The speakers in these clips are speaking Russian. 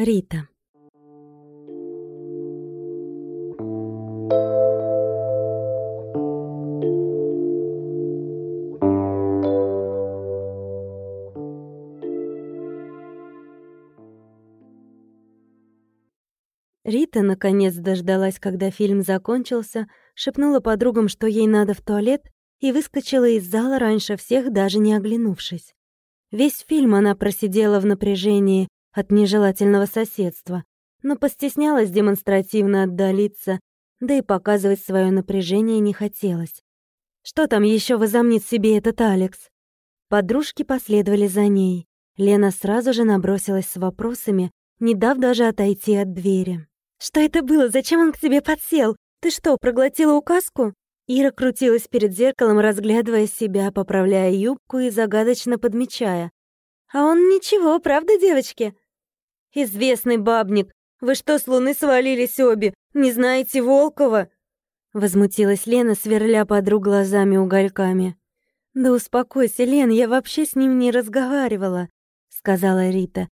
Рита. Рита наконец дождалась, когда фильм закончился, шепнула подругам, что ей надо в туалет, и выскочила из зала раньше всех, даже не оглянувшись. Весь фильм она просидела в напряжении от нежелательного соседства, но постеснялась демонстративно отдалиться, да и показывать свое напряжение не хотелось. Что там еще возомнит себе этот Алекс? Подружки последовали за ней. Лена сразу же набросилась с вопросами, не дав даже отойти от двери. «Что это было? Зачем он к тебе подсел? Ты что, проглотила указку?» Ира крутилась перед зеркалом, разглядывая себя, поправляя юбку и загадочно подмечая. «А он ничего, правда, девочки?» «Известный бабник! Вы что, с луны свалились обе? Не знаете Волкова?» Возмутилась Лена, сверля подруг глазами-угольками. «Да успокойся, Лен, я вообще с ним не разговаривала», — сказала Рита.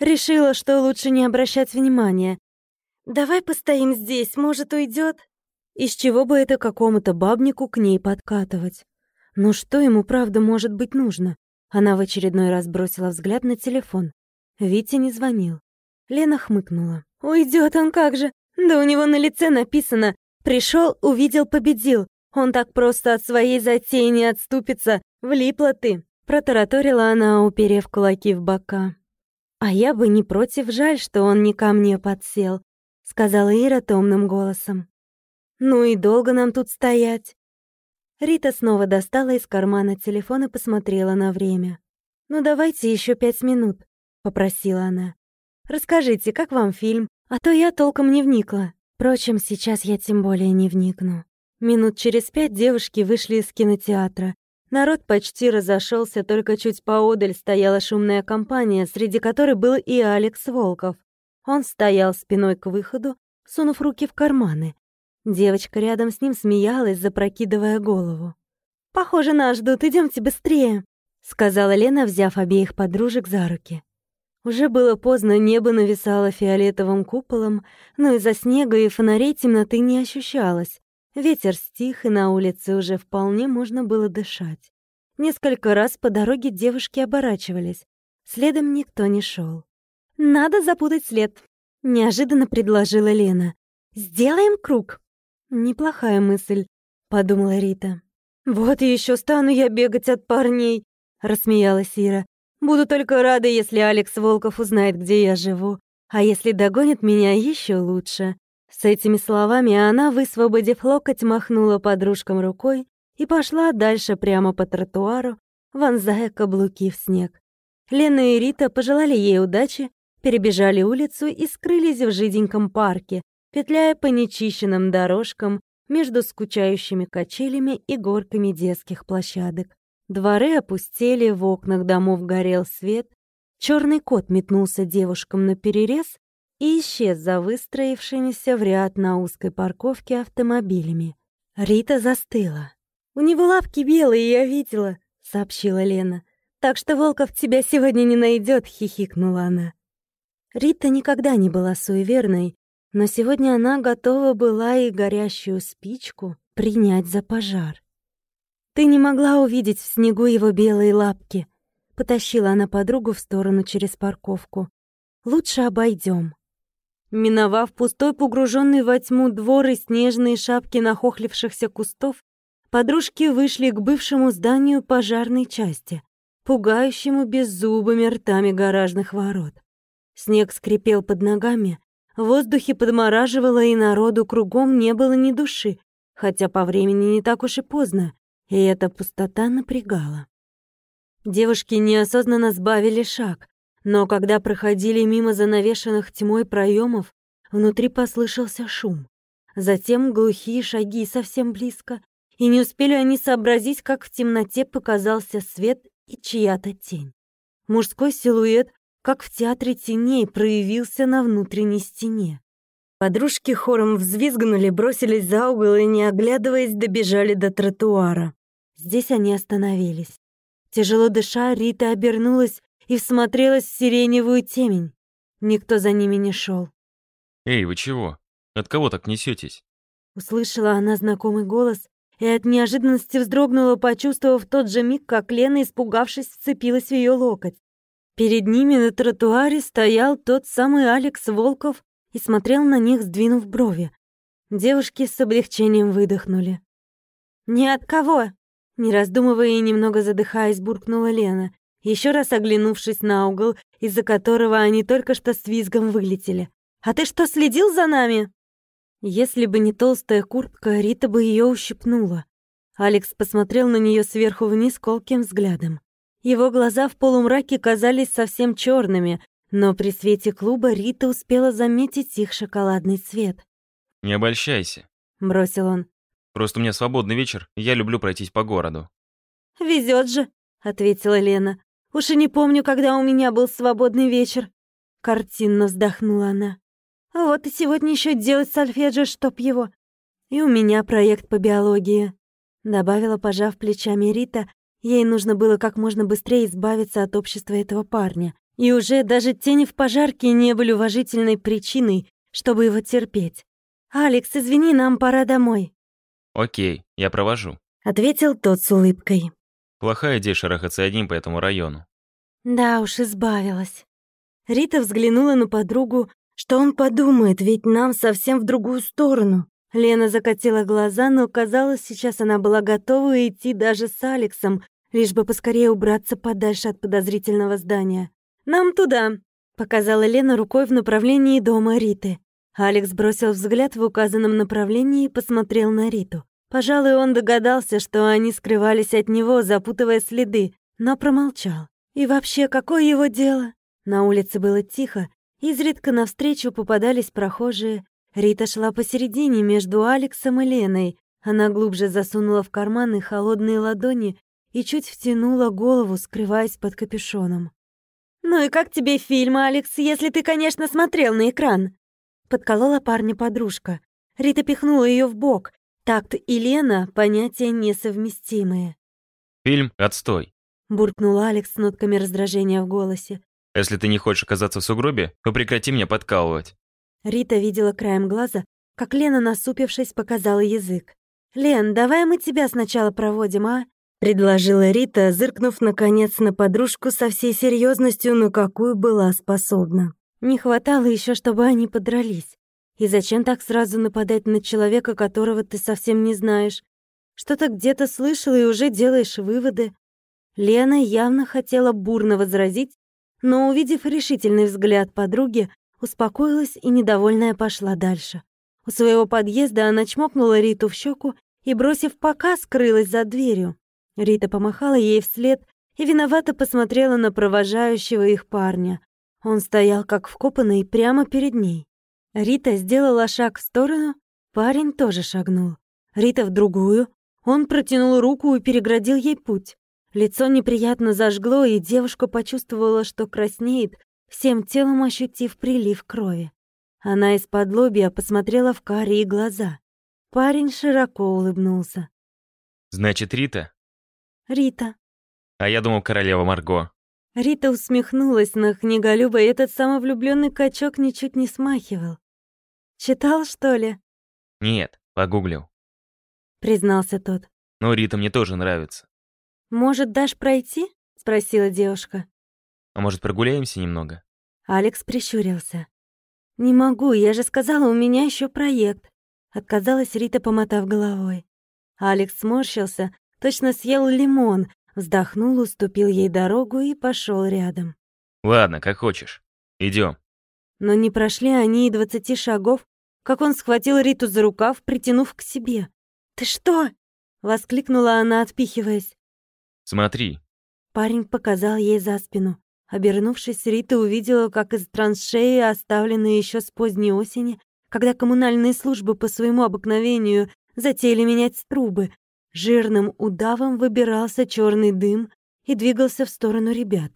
«Решила, что лучше не обращать внимания. Давай постоим здесь, может, уйдет. Из чего бы это какому-то бабнику к ней подкатывать? Ну что ему правда может быть нужно? Она в очередной раз бросила взгляд на телефон. Витя не звонил. Лена хмыкнула. Уйдет он как же? Да у него на лице написано «Пришел, увидел, победил». Он так просто от своей затеи не отступится. Влипла ты. Протараторила она, уперев кулаки в бока. «А я бы не против, жаль, что он не ко мне подсел», — сказала Ира томным голосом. «Ну и долго нам тут стоять?» Рита снова достала из кармана телефон и посмотрела на время. «Ну давайте еще пять минут», — попросила она. «Расскажите, как вам фильм? А то я толком не вникла. Впрочем, сейчас я тем более не вникну». Минут через пять девушки вышли из кинотеатра. Народ почти разошелся, только чуть поодаль стояла шумная компания, среди которой был и Алекс Волков. Он стоял спиной к выходу, сунув руки в карманы, Девочка рядом с ним смеялась, запрокидывая голову. «Похоже, нас ждут, идемте быстрее», — сказала Лена, взяв обеих подружек за руки. Уже было поздно, небо нависало фиолетовым куполом, но из-за снега и фонарей темноты не ощущалось. Ветер стих, и на улице уже вполне можно было дышать. Несколько раз по дороге девушки оборачивались. Следом никто не шел. «Надо запутать след», — неожиданно предложила Лена. «Сделаем круг». «Неплохая мысль», — подумала Рита. «Вот еще стану я бегать от парней», — рассмеялась Ира. «Буду только рада, если Алекс Волков узнает, где я живу. А если догонит меня, еще лучше». С этими словами она, высвободив локоть, махнула подружкам рукой и пошла дальше прямо по тротуару, вонзая каблуки в снег. Лена и Рита пожелали ей удачи, перебежали улицу и скрылись в жиденьком парке, петляя по нечищенным дорожкам между скучающими качелями и горками детских площадок. Дворы опустели, в окнах домов горел свет. Черный кот метнулся девушкам на перерез и исчез за выстроившимися в ряд на узкой парковке автомобилями. Рита застыла. «У него лапки белые, я видела», — сообщила Лена. «Так что Волков тебя сегодня не найдет», — хихикнула она. Рита никогда не была суеверной, но сегодня она готова была и горящую спичку принять за пожар. «Ты не могла увидеть в снегу его белые лапки», — потащила она подругу в сторону через парковку. «Лучше обойдем. Миновав пустой, погруженный во тьму двор и снежные шапки нахохлившихся кустов, подружки вышли к бывшему зданию пожарной части, пугающему беззубыми ртами гаражных ворот. Снег скрипел под ногами, в воздухе подмораживало, и народу кругом не было ни души, хотя по времени не так уж и поздно, и эта пустота напрягала. Девушки неосознанно сбавили шаг, но когда проходили мимо занавешенных тьмой проемов, внутри послышался шум. Затем глухие шаги совсем близко, и не успели они сообразить, как в темноте показался свет и чья-то тень. Мужской силуэт как в театре теней проявился на внутренней стене. Подружки хором взвизгнули, бросились за угол и, не оглядываясь, добежали до тротуара. Здесь они остановились. Тяжело дыша, Рита обернулась и всмотрелась в сиреневую темень. Никто за ними не шел. «Эй, вы чего? От кого так несетесь? Услышала она знакомый голос и от неожиданности вздрогнула, почувствовав тот же миг, как Лена, испугавшись, вцепилась в ее локоть. Перед ними на тротуаре стоял тот самый Алекс Волков и смотрел на них, сдвинув брови. Девушки с облегчением выдохнули. «Ни от кого!» Не раздумывая и немного задыхаясь, буркнула Лена, еще раз оглянувшись на угол, из-за которого они только что с визгом вылетели. «А ты что, следил за нами?» Если бы не толстая куртка, Рита бы ее ущипнула. Алекс посмотрел на нее сверху вниз колким взглядом. Его глаза в полумраке казались совсем черными, но при свете клуба Рита успела заметить их шоколадный цвет. «Не обольщайся», — бросил он. «Просто у меня свободный вечер, я люблю пройтись по городу». Везет же», — ответила Лена. «Уж и не помню, когда у меня был свободный вечер». Картинно вздохнула она. Вот и сегодня еще делать сольфеджио, чтоб его. И у меня проект по биологии. Добавила, пожав плечами Рита, ей нужно было как можно быстрее избавиться от общества этого парня. И уже даже тени в пожарке не были уважительной причиной, чтобы его терпеть. «Алекс, извини, нам пора домой». «Окей, я провожу», — ответил тот с улыбкой. «Плохая идея шарахаться одним по этому району». Да уж, избавилась. Рита взглянула на подругу, что он подумает, ведь нам совсем в другую сторону. Лена закатила глаза, но, казалось, сейчас она была готова идти даже с Алексом, лишь бы поскорее убраться подальше от подозрительного здания. «Нам туда», — показала Лена рукой в направлении дома Риты. Алекс бросил взгляд в указанном направлении и посмотрел на Риту. Пожалуй, он догадался, что они скрывались от него, запутывая следы, но промолчал. И вообще, какое его дело? На улице было тихо, Изредка навстречу попадались прохожие. Рита шла посередине между Алексом и Леной. Она глубже засунула в карманы холодные ладони и чуть втянула голову, скрываясь под капюшоном. «Ну и как тебе фильм, Алекс, если ты, конечно, смотрел на экран?» Подколола парня подружка. Рита пихнула ее в бок. Такт и Лена — понятия несовместимые. «Фильм — отстой», — буркнул Алекс с нотками раздражения в голосе. Если ты не хочешь оказаться в сугробе, то прекрати меня подкалывать». Рита видела краем глаза, как Лена, насупившись, показала язык. «Лен, давай мы тебя сначала проводим, а?» — предложила Рита, зыркнув, наконец, на подружку со всей серьезностью, на какую была способна. Не хватало еще, чтобы они подрались. И зачем так сразу нападать на человека, которого ты совсем не знаешь? Что-то где-то слышал и уже делаешь выводы. Лена явно хотела бурно возразить, но, увидев решительный взгляд подруги, успокоилась и недовольная пошла дальше. У своего подъезда она чмокнула Риту в щеку и, бросив пока, скрылась за дверью. Рита помахала ей вслед и виновато посмотрела на провожающего их парня. Он стоял как вкопанный прямо перед ней. Рита сделала шаг в сторону, парень тоже шагнул. Рита в другую. Он протянул руку и переградил ей путь. Лицо неприятно зажгло, и девушка почувствовала, что краснеет, всем телом ощутив прилив крови. Она из-под лобья посмотрела в карие глаза. Парень широко улыбнулся. «Значит, Рита?» «Рита». «А я думал, королева Марго». Рита усмехнулась на книголюба, и этот самовлюбленный качок ничуть не смахивал. «Читал, что ли?» «Нет, погуглил», — признался тот. «Но Рита мне тоже нравится». «Может, дашь пройти?» — спросила девушка. «А может, прогуляемся немного?» Алекс прищурился. «Не могу, я же сказала, у меня еще проект», — отказалась Рита, помотав головой. Алекс сморщился, точно съел лимон, вздохнул, уступил ей дорогу и пошел рядом. «Ладно, как хочешь. Идем. Но не прошли они и двадцати шагов, как он схватил Риту за рукав, притянув к себе. «Ты что?» — воскликнула она, отпихиваясь. Смотри». Парень показал ей за спину. Обернувшись, Рита увидела, как из траншеи, оставленной еще с поздней осени, когда коммунальные службы по своему обыкновению затеяли менять трубы, жирным удавом выбирался черный дым и двигался в сторону ребят.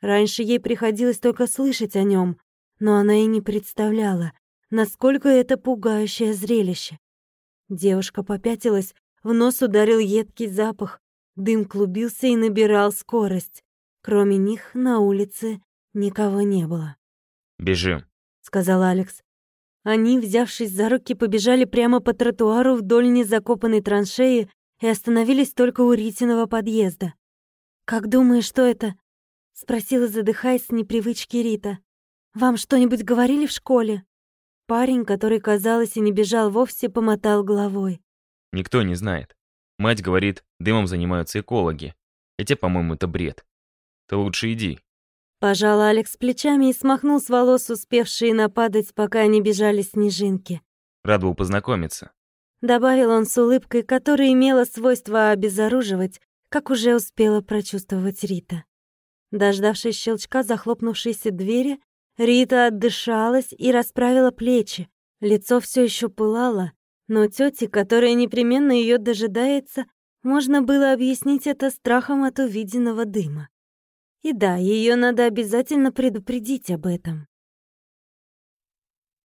Раньше ей приходилось только слышать о нем, но она и не представляла, насколько это пугающее зрелище. Девушка попятилась, в нос ударил едкий запах, Дым клубился и набирал скорость. Кроме них на улице никого не было. Бежим. сказал Алекс. Они, взявшись за руки, побежали прямо по тротуару вдоль незакопанной траншеи и остановились только у Ритиного подъезда. «Как думаешь, что это?» — спросила, задыхаясь с непривычки Рита. «Вам что-нибудь говорили в школе?» Парень, который, казалось, и не бежал вовсе, помотал головой. Никто не знает. Мать говорит, дымом занимаются экологи. Хотя, по-моему, это бред. Ты лучше иди. Пожал Алекс плечами и смахнул с волос успевшие нападать, пока они бежали снежинки. Рад был познакомиться. Добавил он с улыбкой, которая имела свойство обезоруживать, как уже успела прочувствовать Рита. Дождавшись щелчка захлопнувшейся двери, Рита отдышалась и расправила плечи. Лицо все еще пылало, но тете, которая непременно ее дожидается, можно было объяснить это страхом от увиденного дыма. И да, ее надо обязательно предупредить об этом.